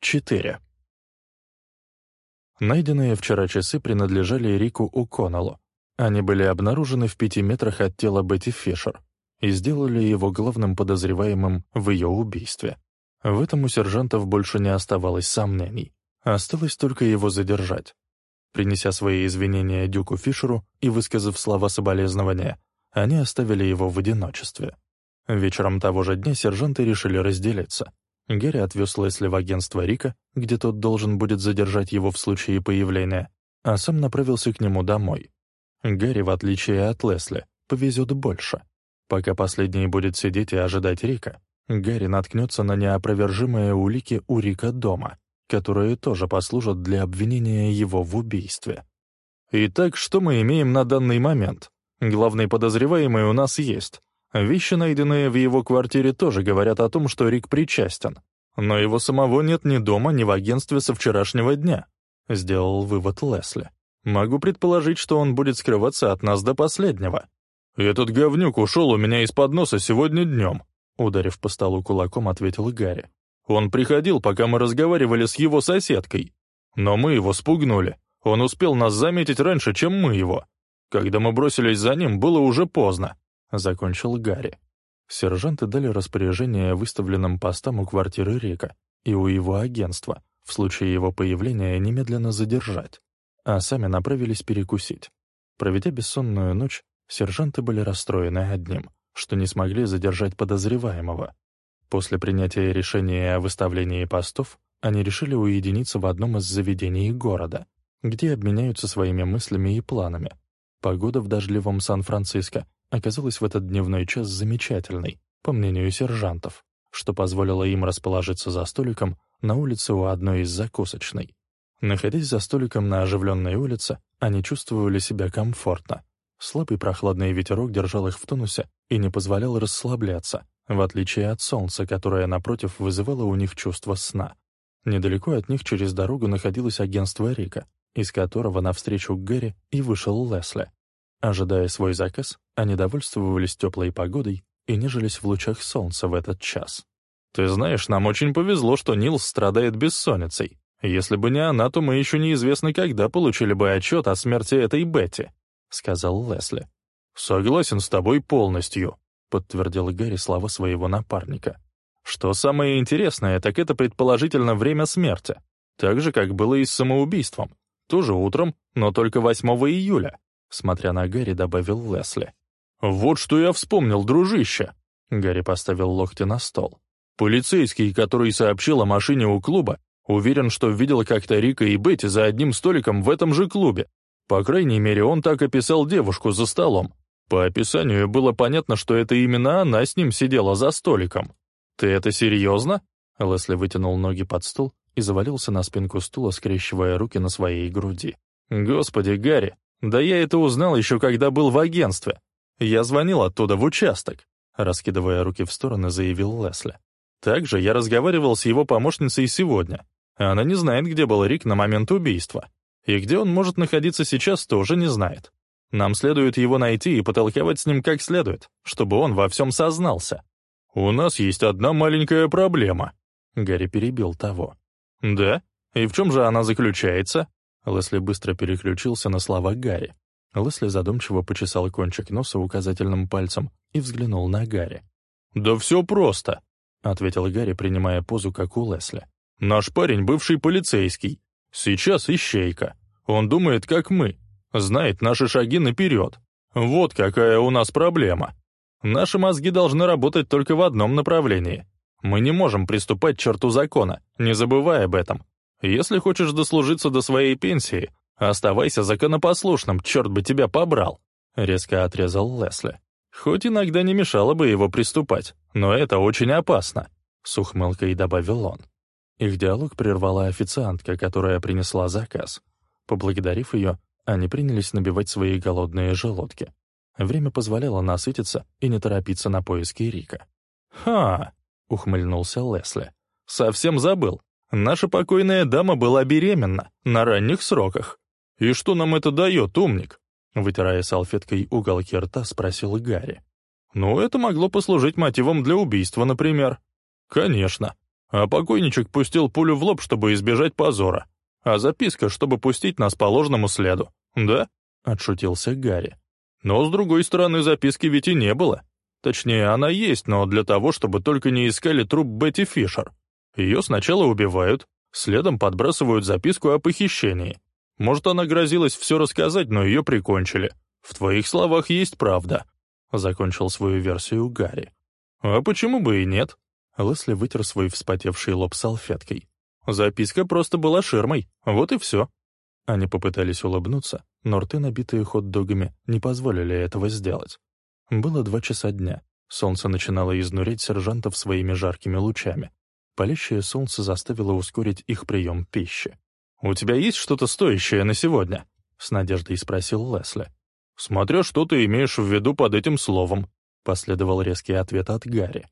4. Найденные вчера часы принадлежали Рику О'Коннеллу. Они были обнаружены в пяти метрах от тела Бетти Фишер и сделали его главным подозреваемым в ее убийстве. В этом у сержантов больше не оставалось сомнений. Осталось только его задержать. Принеся свои извинения Дюку Фишеру и высказав слова соболезнования, они оставили его в одиночестве. Вечером того же дня сержанты решили разделиться. Гэри отвез Лесли в агентство Рика, где тот должен будет задержать его в случае появления, а сам направился к нему домой. Гэри, в отличие от Лесли, повезет больше. Пока последний будет сидеть и ожидать Рика, Гэри наткнется на неопровержимые улики у Рика дома, которые тоже послужат для обвинения его в убийстве. Итак, что мы имеем на данный момент? Главный подозреваемый у нас есть. Вещи, найденные в его квартире, тоже говорят о том, что Рик причастен. Но его самого нет ни дома, ни в агентстве со вчерашнего дня», — сделал вывод Лесли. «Могу предположить, что он будет скрываться от нас до последнего». «Этот говнюк ушел у меня из-под носа сегодня днем», — ударив по столу кулаком, ответил Гарри. «Он приходил, пока мы разговаривали с его соседкой. Но мы его спугнули. Он успел нас заметить раньше, чем мы его. Когда мы бросились за ним, было уже поздно. — закончил Гарри. Сержанты дали распоряжение выставленным постам у квартиры Рика и у его агентства, в случае его появления немедленно задержать, а сами направились перекусить. Проведя бессонную ночь, сержанты были расстроены одним, что не смогли задержать подозреваемого. После принятия решения о выставлении постов они решили уединиться в одном из заведений города, где обменяются своими мыслями и планами. Погода в дождливом Сан-Франциско оказалась в этот дневной час замечательной, по мнению сержантов, что позволило им расположиться за столиком на улице у одной из закусочной. Находясь за столиком на оживленной улице, они чувствовали себя комфортно. Слабый прохладный ветерок держал их в тонусе и не позволял расслабляться, в отличие от солнца, которое, напротив, вызывало у них чувство сна. Недалеко от них через дорогу находилось агентство Рика, из которого навстречу Гэри и вышел Лесли. Ожидая свой заказ, они довольствовались теплой погодой и нежились в лучах солнца в этот час. «Ты знаешь, нам очень повезло, что Нил страдает бессонницей. Если бы не она, то мы еще неизвестно когда получили бы отчет о смерти этой Бетти», — сказал Лесли. «Согласен с тобой полностью», — подтвердил Гэри слова своего напарника. «Что самое интересное, так это предположительно время смерти, так же, как было и с самоубийством. Тоже утром, но только 8 июля. Смотря на Гарри, добавил Лесли. «Вот что я вспомнил, дружище!» Гарри поставил локти на стол. «Полицейский, который сообщил о машине у клуба, уверен, что видел как-то Рика и Бетти за одним столиком в этом же клубе. По крайней мере, он так описал девушку за столом. По описанию было понятно, что это именно она с ним сидела за столиком. Ты это серьезно?» Лесли вытянул ноги под стол и завалился на спинку стула, скрещивая руки на своей груди. «Господи, Гарри, да я это узнал еще когда был в агентстве. Я звонил оттуда в участок», — раскидывая руки в стороны, заявил Лесли. «Также я разговаривал с его помощницей сегодня. Она не знает, где был Рик на момент убийства. И где он может находиться сейчас, тоже не знает. Нам следует его найти и потолковать с ним как следует, чтобы он во всем сознался. У нас есть одна маленькая проблема». Гарри перебил того. «Да? И в чем же она заключается?» Лесли быстро переключился на слова Гарри. Лесли задумчиво почесал кончик носа указательным пальцем и взглянул на Гарри. «Да все просто», — ответил Гарри, принимая позу, как у Лесли. «Наш парень бывший полицейский. Сейчас ищейка. Он думает, как мы. Знает наши шаги наперед. Вот какая у нас проблема. Наши мозги должны работать только в одном направлении. Мы не можем приступать к черту закона, не забывая об этом. Если хочешь дослужиться до своей пенсии, оставайся законопослушным, черт бы тебя побрал», — резко отрезал Лесли. «Хоть иногда не мешало бы его приступать, но это очень опасно», — с ухмылкой добавил он. Их диалог прервала официантка, которая принесла заказ. Поблагодарив ее, они принялись набивать свои голодные желудки. Время позволяло насытиться и не торопиться на поиски Рика. «Ха!» — ухмыльнулся Лесли. «Совсем забыл. Наша покойная дама была беременна, на ранних сроках. И что нам это дает, умник?» Вытирая салфеткой уголки рта, спросил Гарри. «Ну, это могло послужить мотивом для убийства, например». «Конечно. А покойничек пустил пулю в лоб, чтобы избежать позора. А записка, чтобы пустить нас по ложному следу. Да?» — отшутился Гарри. «Но, с другой стороны, записки ведь и не было. Точнее, она есть, но для того, чтобы только не искали труп Бетти Фишер. Ее сначала убивают, следом подбрасывают записку о похищении. Может, она грозилась все рассказать, но ее прикончили. В твоих словах есть правда», — закончил свою версию Гарри. «А почему бы и нет?» Лесли вытер свой вспотевший лоб салфеткой. «Записка просто была ширмой, вот и все». Они попытались улыбнуться, но рты, набитые хот-догами, не позволили этого сделать. Было два часа дня. Солнце начинало изнурить сержантов своими жаркими лучами. Палящее солнце заставило ускорить их прием пищи. «У тебя есть что-то стоящее на сегодня?» — с надеждой спросил Лесли. «Смотря что ты имеешь в виду под этим словом», — последовал резкий ответ от Гарри.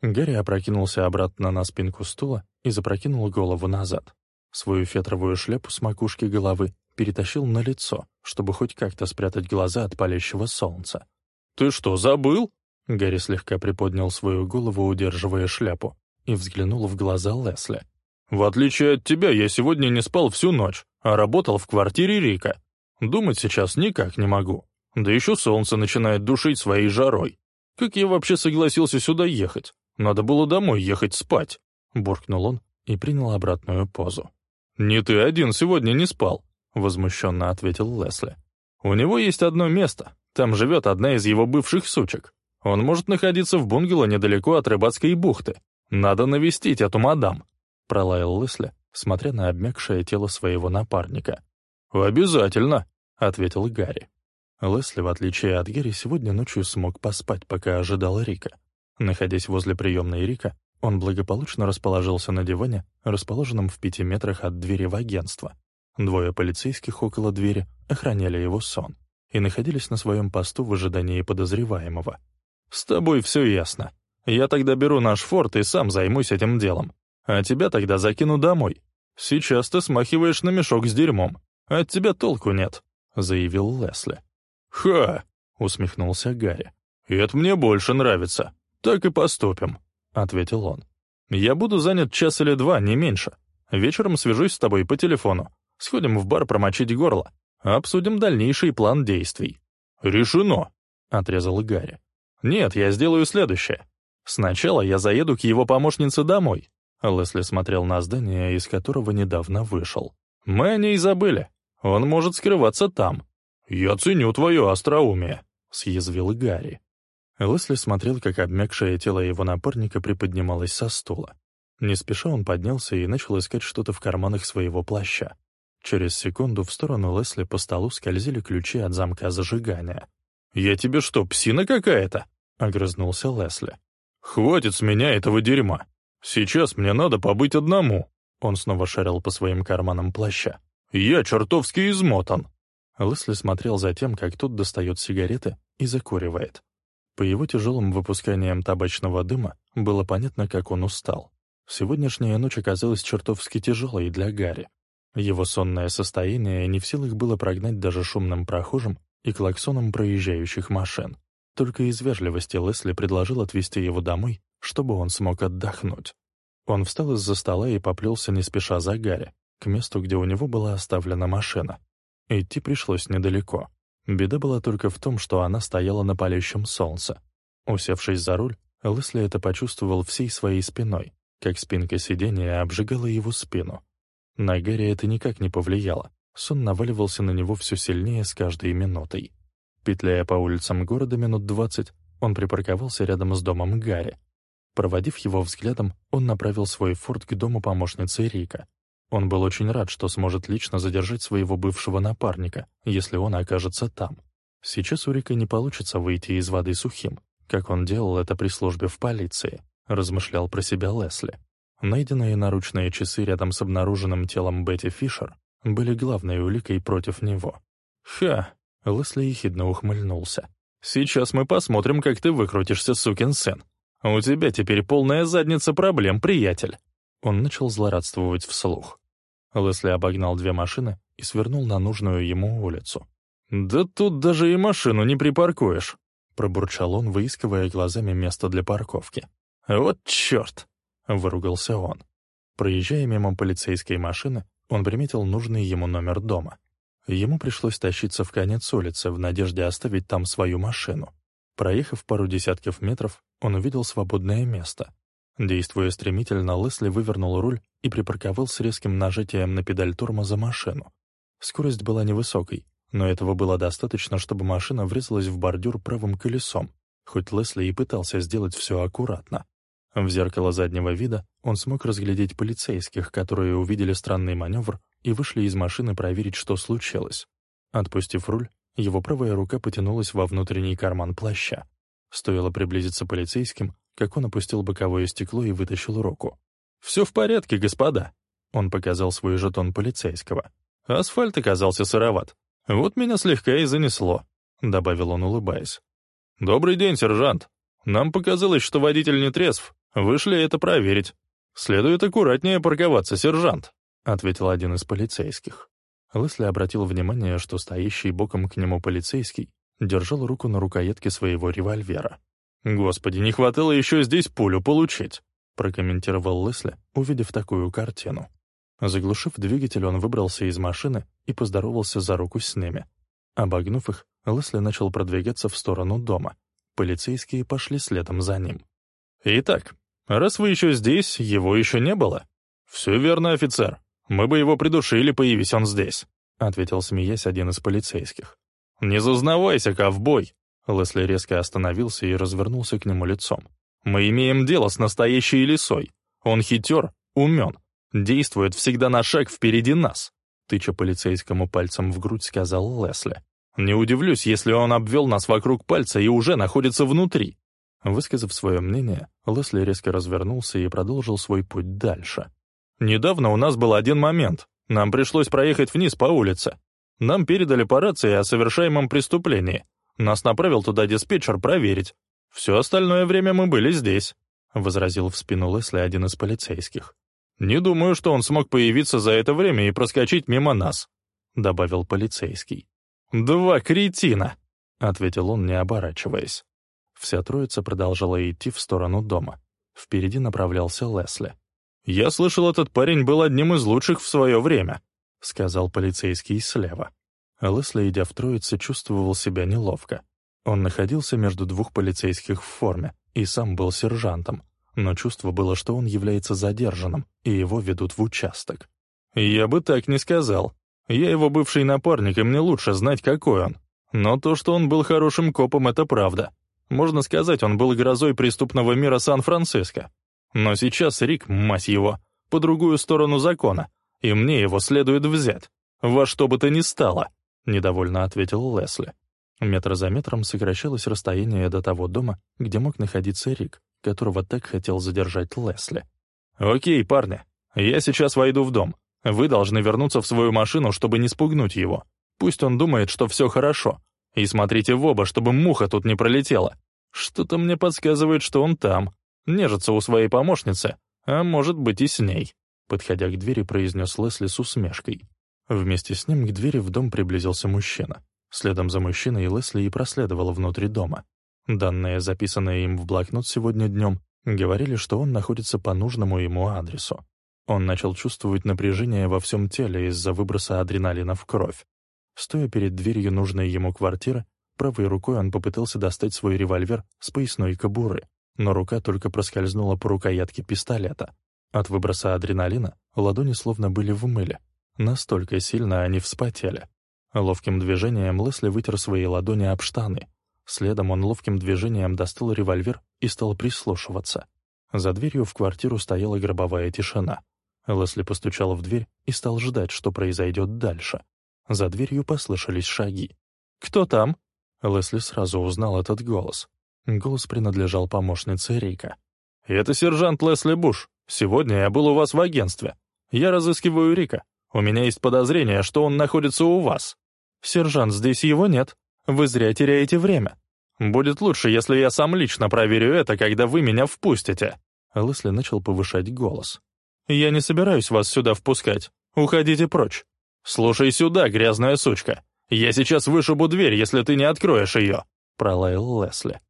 Гарри опрокинулся обратно на спинку стула и запрокинул голову назад. Свою фетровую шляпу с макушки головы перетащил на лицо, чтобы хоть как-то спрятать глаза от палящего солнца. «Ты что, забыл?» Гарри слегка приподнял свою голову, удерживая шляпу, и взглянул в глаза Лесли. «В отличие от тебя, я сегодня не спал всю ночь, а работал в квартире Рика. Думать сейчас никак не могу. Да еще солнце начинает душить своей жарой. Как я вообще согласился сюда ехать? Надо было домой ехать спать», — буркнул он и принял обратную позу. «Не ты один сегодня не спал», — возмущенно ответил Лесли. «У него есть одно место, там живет одна из его бывших сучек. Он может находиться в бунгало недалеко от рыбацкой бухты. Надо навестить эту мадам», — пролаял Лесли, смотря на обмякшее тело своего напарника. «Обязательно», — ответил Гарри. Лесли, в отличие от Гарри, сегодня ночью смог поспать, пока ожидал Рика. Находясь возле приемной Рика, он благополучно расположился на диване, расположенном в пяти метрах от двери в агентство. Двое полицейских около двери охраняли его сон и находились на своем посту в ожидании подозреваемого. «С тобой все ясно. Я тогда беру наш форт и сам займусь этим делом. А тебя тогда закину домой. Сейчас ты смахиваешь на мешок с дерьмом. От тебя толку нет», — заявил Лесли. «Ха!» — усмехнулся Гарри. «Это мне больше нравится. Так и поступим», — ответил он. «Я буду занят час или два, не меньше. Вечером свяжусь с тобой по телефону. Сходим в бар промочить горло. Обсудим дальнейший план действий». «Решено», — отрезал Гарри. «Нет, я сделаю следующее. Сначала я заеду к его помощнице домой». Лесли смотрел на здание, из которого недавно вышел. «Мы о ней забыли. Он может скрываться там». «Я ценю твое остроумие», — съязвил Гарри. Лесли смотрел, как обмякшее тело его напарника приподнималось со стула. Не спеша он поднялся и начал искать что-то в карманах своего плаща. Через секунду в сторону Лесли по столу скользили ключи от замка зажигания. «Я тебе что, псина какая-то?» — огрызнулся Лесли. «Хватит с меня этого дерьма. Сейчас мне надо побыть одному». Он снова шарил по своим карманам плаща. «Я чертовски измотан». Лесли смотрел за тем, как тот достает сигареты и закуривает. По его тяжелым выпусканиям табачного дыма было понятно, как он устал. Сегодняшняя ночь оказалась чертовски тяжелой для Гарри. Его сонное состояние не в силах было прогнать даже шумным прохожим и клаксоном проезжающих машин. Только из вежливости Лесли предложил отвезти его домой, чтобы он смог отдохнуть. Он встал из-за стола и поплелся не спеша за Гарри, к месту, где у него была оставлена машина. Идти пришлось недалеко. Беда была только в том, что она стояла на палящем солнце. Усевшись за руль, Лесли это почувствовал всей своей спиной, как спинка сиденья обжигала его спину. На Гарри это никак не повлияло. Сон наваливался на него все сильнее с каждой минутой. Петляя по улицам города минут двадцать, он припарковался рядом с домом Гарри. Проводив его взглядом, он направил свой форт к дому помощницы Рика. Он был очень рад, что сможет лично задержать своего бывшего напарника, если он окажется там. Сейчас у Рика не получится выйти из воды сухим, как он делал это при службе в полиции, размышлял про себя Лесли. Найденные наручные часы рядом с обнаруженным телом Бетти Фишер были главной уликой против него. «Ха!» — Лесли ехидно ухмыльнулся. «Сейчас мы посмотрим, как ты выкрутишься, сукин сын. У тебя теперь полная задница проблем, приятель!» Он начал злорадствовать вслух. Лесли обогнал две машины и свернул на нужную ему улицу. «Да тут даже и машину не припаркуешь!» — пробурчал он, выискивая глазами место для парковки. «Вот черт!» — выругался он. Проезжая мимо полицейской машины, он приметил нужный ему номер дома. Ему пришлось тащиться в конец улицы в надежде оставить там свою машину. Проехав пару десятков метров, он увидел свободное место. Действуя стремительно, Лесли вывернул руль и припарковал с резким нажатием на педаль тормоза машину. Скорость была невысокой, но этого было достаточно, чтобы машина врезалась в бордюр правым колесом, хоть Лесли и пытался сделать все аккуратно. В зеркало заднего вида он смог разглядеть полицейских, которые увидели странный маневр и вышли из машины проверить, что случилось. Отпустив руль, его правая рука потянулась во внутренний карман плаща. Стоило приблизиться полицейским, как он опустил боковое стекло и вытащил руку. «Все в порядке, господа!» Он показал свой жетон полицейского. «Асфальт оказался сыроват. Вот меня слегка и занесло», — добавил он, улыбаясь. «Добрый день, сержант. Нам показалось, что водитель не трезв. Вышли это проверить. Следует аккуратнее парковаться, сержант», — ответил один из полицейских. Лесли обратил внимание, что стоящий боком к нему полицейский держал руку на рукоятке своего револьвера. «Господи, не хватало еще здесь пулю получить», — прокомментировал Лесли, увидев такую картину. Заглушив двигатель, он выбрался из машины и поздоровался за руку с ними. Обогнув их, Лесли начал продвигаться в сторону дома. Полицейские пошли следом за ним. «Итак, раз вы еще здесь, его еще не было?» «Все верно, офицер. Мы бы его придушили, появись он здесь», — ответил, смеясь, один из полицейских. «Не зазнавайся, ковбой!» Лесли резко остановился и развернулся к нему лицом. «Мы имеем дело с настоящей лисой. Он хитер, умен, действует всегда на шаг впереди нас», тыча полицейскому пальцем в грудь, сказал Лесли. «Не удивлюсь, если он обвел нас вокруг пальца и уже находится внутри». Высказав свое мнение, Лесли резко развернулся и продолжил свой путь дальше. Недавно у нас был один момент. Нам пришлось проехать вниз по улице. Нам передали по рации о совершаемом преступлении. Нас направил туда диспетчер проверить. Все остальное время мы были здесь», — возразил в спину Лесли один из полицейских. «Не думаю, что он смог появиться за это время и проскочить мимо нас», — добавил полицейский. «Два кретина», — ответил он, не оборачиваясь. Вся троица продолжала идти в сторону дома. Впереди направлялся Лесли. «Я слышал, этот парень был одним из лучших в свое время», — сказал полицейский слева. Лесли, идя в троице, чувствовал себя неловко. Он находился между двух полицейских в форме и сам был сержантом, но чувство было, что он является задержанным, и его ведут в участок. «Я бы так не сказал. Я его бывший напарник, и мне лучше знать, какой он. Но то, что он был хорошим копом, это правда. Можно сказать, он был грозой преступного мира Сан-Франциско. Но сейчас Рик, мать его, по другую сторону закона, и мне его следует взять. Во что бы то ни стало», — недовольно ответил Лесли. Метр за метром сокращалось расстояние до того дома, где мог находиться Рик, которого так хотел задержать Лесли. «Окей, парни, я сейчас войду в дом. Вы должны вернуться в свою машину, чтобы не спугнуть его. Пусть он думает, что все хорошо. И смотрите в оба, чтобы муха тут не пролетела. Что-то мне подсказывает, что он там нежится у своей помощницы, а может быть и с ней», подходя к двери, произнес Лесли с усмешкой. Вместе с ним к двери в дом приблизился мужчина. Следом за мужчиной Лесли и проследовал внутрь дома. Данные, записанные им в блокнот сегодня днем, говорили, что он находится по нужному ему адресу. Он начал чувствовать напряжение во всем теле из-за выброса адреналина в кровь. Стоя перед дверью нужной ему квартиры, правой рукой он попытался достать свой револьвер с поясной кобуры но рука только проскользнула по рукоятке пистолета. От выброса адреналина ладони словно были в мыле. Настолько сильно они вспотели. Ловким движением Лесли вытер свои ладони об штаны. Следом он ловким движением достал револьвер и стал прислушиваться. За дверью в квартиру стояла гробовая тишина. Лесли постучал в дверь и стал ждать, что произойдет дальше. За дверью послышались шаги. «Кто там?» Лесли сразу узнал этот голос. Голос принадлежал помощнице Рика. «Это сержант Лесли Буш. Сегодня я был у вас в агентстве. Я разыскиваю Рика. У меня есть подозрение, что он находится у вас». «Сержант, здесь его нет. Вы зря теряете время. Будет лучше, если я сам лично проверю это, когда вы меня впустите». Лесли начал повышать голос. «Я не собираюсь вас сюда впускать. Уходите прочь. Слушай сюда, грязная сучка. Я сейчас вышибу дверь, если ты не откроешь ее», — пролаял Лесли.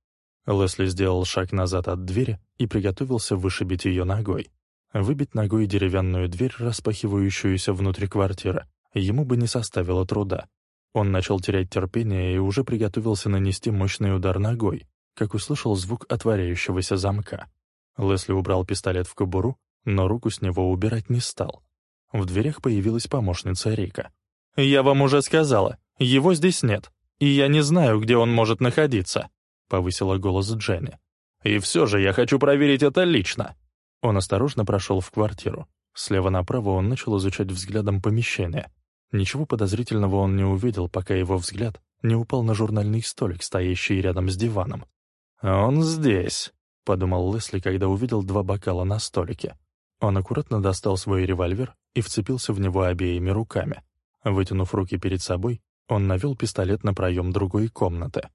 Лесли сделал шаг назад от двери и приготовился вышибить ее ногой. Выбить ногой деревянную дверь, распахивающуюся внутри квартиры, ему бы не составило труда. Он начал терять терпение и уже приготовился нанести мощный удар ногой, как услышал звук отворяющегося замка. Лесли убрал пистолет в кобуру, но руку с него убирать не стал. В дверях появилась помощница Рика. «Я вам уже сказала, его здесь нет, и я не знаю, где он может находиться», — повысила голос Дженни. «И все же я хочу проверить это лично». Он осторожно прошел в квартиру. Слева направо он начал изучать взглядом помещение. Ничего подозрительного он не увидел, пока его взгляд не упал на журнальный столик, стоящий рядом с диваном. «Он здесь», — подумал Лесли, когда увидел два бокала на столике. Он аккуратно достал свой револьвер и вцепился в него обеими руками. Вытянув руки перед собой, он навел пистолет на проем другой комнаты.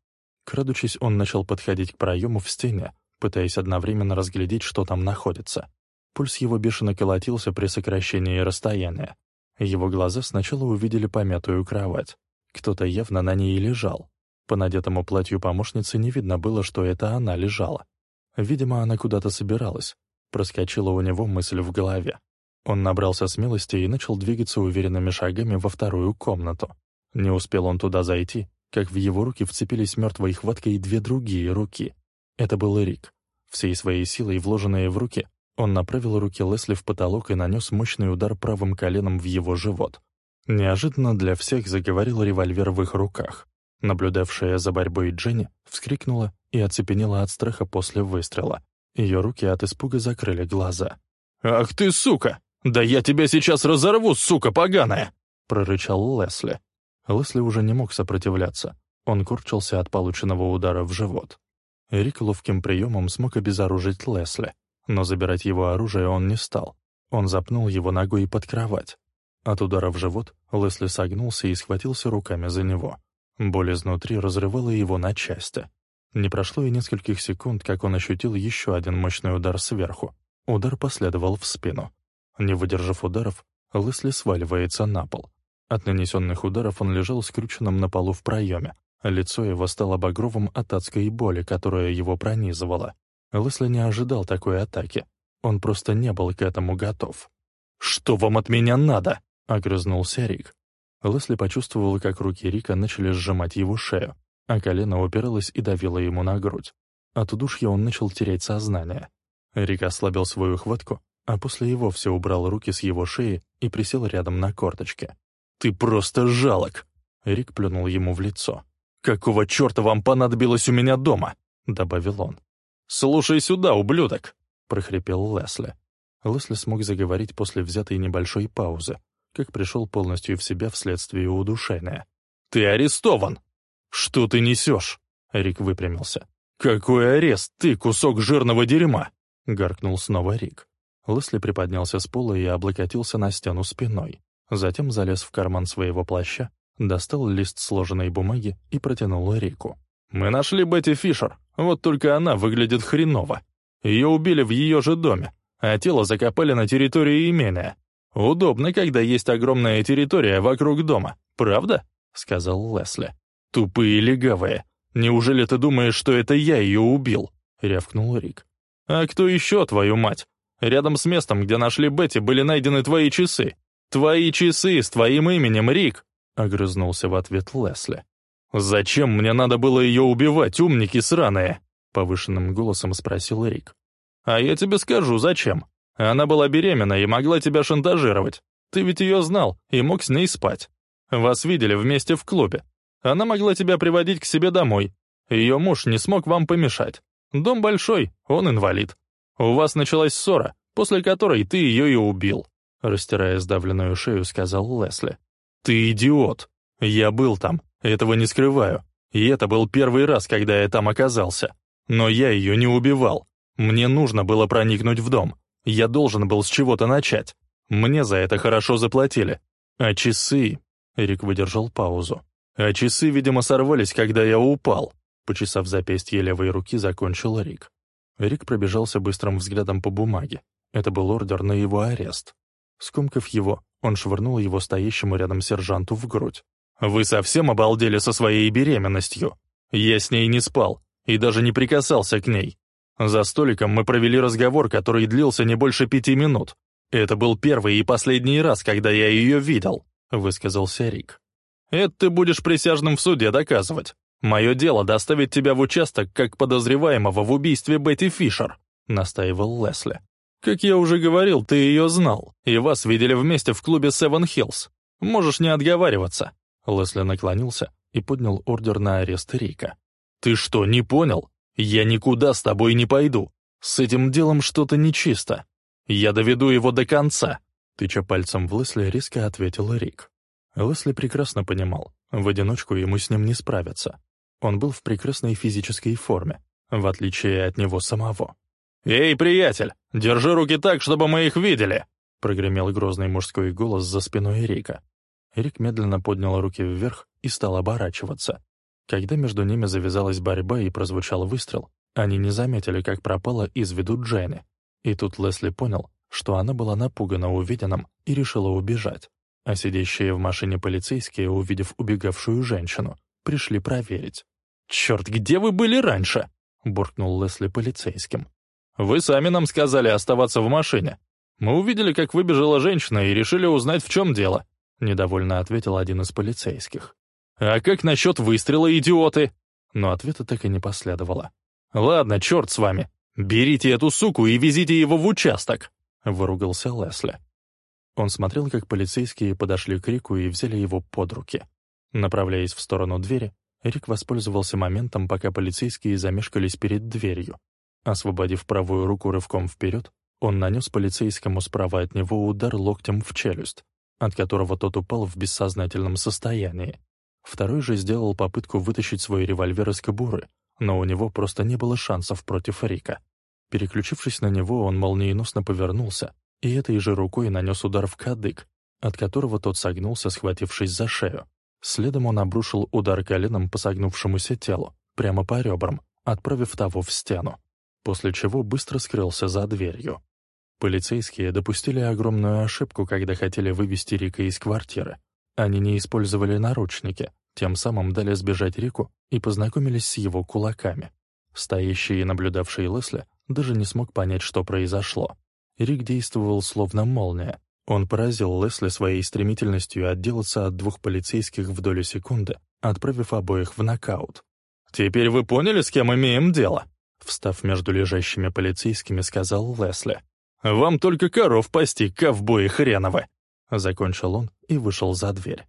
Крадучись, он начал подходить к проему в стене, пытаясь одновременно разглядеть, что там находится. Пульс его бешено колотился при сокращении расстояния. Его глаза сначала увидели помятую кровать. Кто-то явно на ней лежал. По надетому платью помощницы не видно было, что это она лежала. Видимо, она куда-то собиралась, Проскочила у него мысль в голове. Он набрался смелости и начал двигаться уверенными шагами во вторую комнату. Не успел он туда зайти, как в его руки вцепились мертвой хваткой две другие руки. Это был Эрик. Всей своей силой, вложенные в руки, он направил руки Лесли в потолок и нанес мощный удар правым коленом в его живот. Неожиданно для всех заговорил револьвер в их руках. Наблюдавшая за борьбой Дженни вскрикнула и оцепенела от страха после выстрела. Ее руки от испуга закрыли глаза. «Ах ты, сука! Да я тебя сейчас разорву, сука поганая!» — прорычал Лесли. Лесли уже не мог сопротивляться. Он курчился от полученного удара в живот. Рик ловким приемом смог обезоружить Лесли, но забирать его оружие он не стал. Он запнул его ногой под кровать. От удара в живот Лесли согнулся и схватился руками за него. Боль изнутри разрывала его на части. Не прошло и нескольких секунд, как он ощутил еще один мощный удар сверху. Удар последовал в спину. Не выдержав ударов, Лесли сваливается на пол. От нанесенных ударов он лежал скрюченным на полу в проеме. Лицо его стало багровым от адской боли, которая его пронизывала. Лесли не ожидал такой атаки. Он просто не был к этому готов. «Что вам от меня надо?» — огрызнулся Рик. Лесли почувствовал, как руки Рика начали сжимать его шею а колено упиралось и давило ему на грудь. От удушья он начал терять сознание. Рик ослабил свою хватку, а после и вовсе убрал руки с его шеи и присел рядом на корточке. «Ты просто жалок!» Рик плюнул ему в лицо. «Какого черта вам понадобилось у меня дома?» — добавил он. «Слушай сюда, ублюдок!» — прохрипел Лесли. Лесли смог заговорить после взятой небольшой паузы, как пришел полностью в себя вследствие удушения. «Ты арестован!» «Что ты несешь?» — Рик выпрямился. «Какой арест, ты кусок жирного дерьма!» — гаркнул снова Рик. Лесли приподнялся с пола и облокотился на стену спиной. Затем залез в карман своего плаща, достал лист сложенной бумаги и протянул Рику. «Мы нашли Бетти Фишер, вот только она выглядит хреново. Ее убили в ее же доме, а тело закопали на территории имения. Удобно, когда есть огромная территория вокруг дома, правда?» — сказал Лесли. «Тупые легавые! Неужели ты думаешь, что это я ее убил?» — рявкнул Рик. «А кто еще, твою мать? Рядом с местом, где нашли Бетти, были найдены твои часы. Твои часы с твоим именем, Рик!» — огрызнулся в ответ Лесли. «Зачем мне надо было ее убивать, умники сраные?» — повышенным голосом спросил Рик. «А я тебе скажу, зачем. Она была беременна и могла тебя шантажировать. Ты ведь ее знал и мог с ней спать. Вас видели вместе в клубе. Она могла тебя приводить к себе домой. Ее муж не смог вам помешать. Дом большой, он инвалид. У вас началась ссора, после которой ты ее и убил», — растирая сдавленную шею, сказал Лесли. «Ты идиот. Я был там, этого не скрываю. И это был первый раз, когда я там оказался. Но я ее не убивал. Мне нужно было проникнуть в дом. Я должен был с чего-то начать. Мне за это хорошо заплатили. А часы...» Эрик выдержал паузу. А часы, видимо, сорвались, когда я упал. Почесав запястье левой руки, закончил Рик. Рик пробежался быстрым взглядом по бумаге. Это был ордер на его арест. Скомкав его, он швырнул его стоящему рядом сержанту в грудь. «Вы совсем обалдели со своей беременностью? Я с ней не спал. и даже не прикасался к ней. За столиком мы провели разговор, который длился не больше пяти минут. Это был первый и последний раз, когда я ее видел», — высказался Рик. «Это ты будешь присяжным в суде доказывать. Мое дело доставить тебя в участок как подозреваемого в убийстве Бетти Фишер», — настаивал Лесли. «Как я уже говорил, ты ее знал, и вас видели вместе в клубе Севен Хиллз. Можешь не отговариваться». Лесли наклонился и поднял ордер на арест Рика. «Ты что, не понял? Я никуда с тобой не пойду. С этим делом что-то нечисто. Я доведу его до конца», — тыча пальцем в Лесли, резко ответил Рик. Лесли прекрасно понимал, в одиночку ему с ним не справиться. Он был в прекрасной физической форме, в отличие от него самого. «Эй, приятель, держи руки так, чтобы мы их видели!» — прогремел грозный мужской голос за спиной Рика. Рик медленно поднял руки вверх и стал оборачиваться. Когда между ними завязалась борьба и прозвучал выстрел, они не заметили, как пропала из виду Дженни. И тут Лесли понял, что она была напугана увиденным и решила убежать. А сидящие в машине полицейские, увидев убегавшую женщину, пришли проверить. «Черт, где вы были раньше?» — буркнул Лесли полицейским. «Вы сами нам сказали оставаться в машине. Мы увидели, как выбежала женщина и решили узнать, в чем дело», — недовольно ответил один из полицейских. «А как насчет выстрела, идиоты?» Но ответа так и не последовало. «Ладно, черт с вами. Берите эту суку и везите его в участок!» — выругался Лесли. Он смотрел, как полицейские подошли к Рику и взяли его под руки. Направляясь в сторону двери, Рик воспользовался моментом, пока полицейские замешкались перед дверью. Освободив правую руку рывком вперед, он нанес полицейскому справа от него удар локтем в челюсть, от которого тот упал в бессознательном состоянии. Второй же сделал попытку вытащить свой револьвер из кобуры, но у него просто не было шансов против Рика. Переключившись на него, он молниеносно повернулся и этой же рукой нанес удар в кадык, от которого тот согнулся, схватившись за шею. Следом он обрушил удар коленом по согнувшемуся телу, прямо по ребрам, отправив того в стену, после чего быстро скрылся за дверью. Полицейские допустили огромную ошибку, когда хотели вывести Рика из квартиры. Они не использовали наручники, тем самым дали сбежать Рику и познакомились с его кулаками. Стоящий и наблюдавший Лесли даже не смог понять, что произошло. Рик действовал словно молния, он поразил Лесли своей стремительностью отделаться от двух полицейских в долю секунды, отправив обоих в нокаут. «Теперь вы поняли, с кем имеем дело?» Встав между лежащими полицейскими, сказал Лесли. «Вам только коров пасти, ковбои хреновы!» Закончил он и вышел за дверь.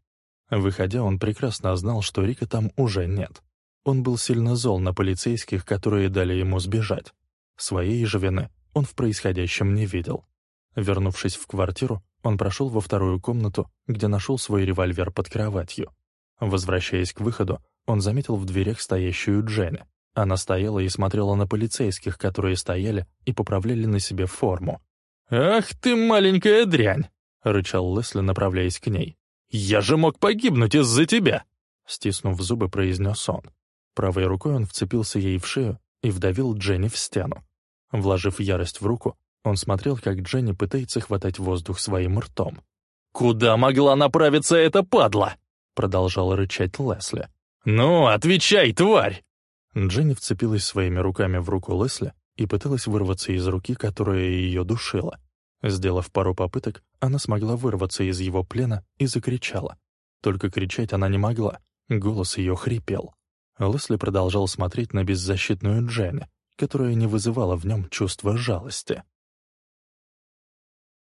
Выходя, он прекрасно знал, что Рика там уже нет. Он был сильно зол на полицейских, которые дали ему сбежать. Своей же вины он в происходящем не видел. Вернувшись в квартиру, он прошел во вторую комнату, где нашел свой револьвер под кроватью. Возвращаясь к выходу, он заметил в дверях стоящую Дженни. Она стояла и смотрела на полицейских, которые стояли и поправляли на себе форму. «Ах ты, маленькая дрянь!» — рычал Лесли, направляясь к ней. «Я же мог погибнуть из-за тебя!» Стиснув зубы, произнес он. Правой рукой он вцепился ей в шею и вдавил Дженни в стену. Вложив ярость в руку, он смотрел, как Дженни пытается хватать воздух своим ртом. «Куда могла направиться эта падла?» продолжал рычать Лесли. «Ну, отвечай, тварь!» Дженни вцепилась своими руками в руку Лесли и пыталась вырваться из руки, которая ее душила. Сделав пару попыток, она смогла вырваться из его плена и закричала. Только кричать она не могла, голос ее хрипел. Лесли продолжал смотреть на беззащитную Дженни, которая не вызывала в нем чувства жалости.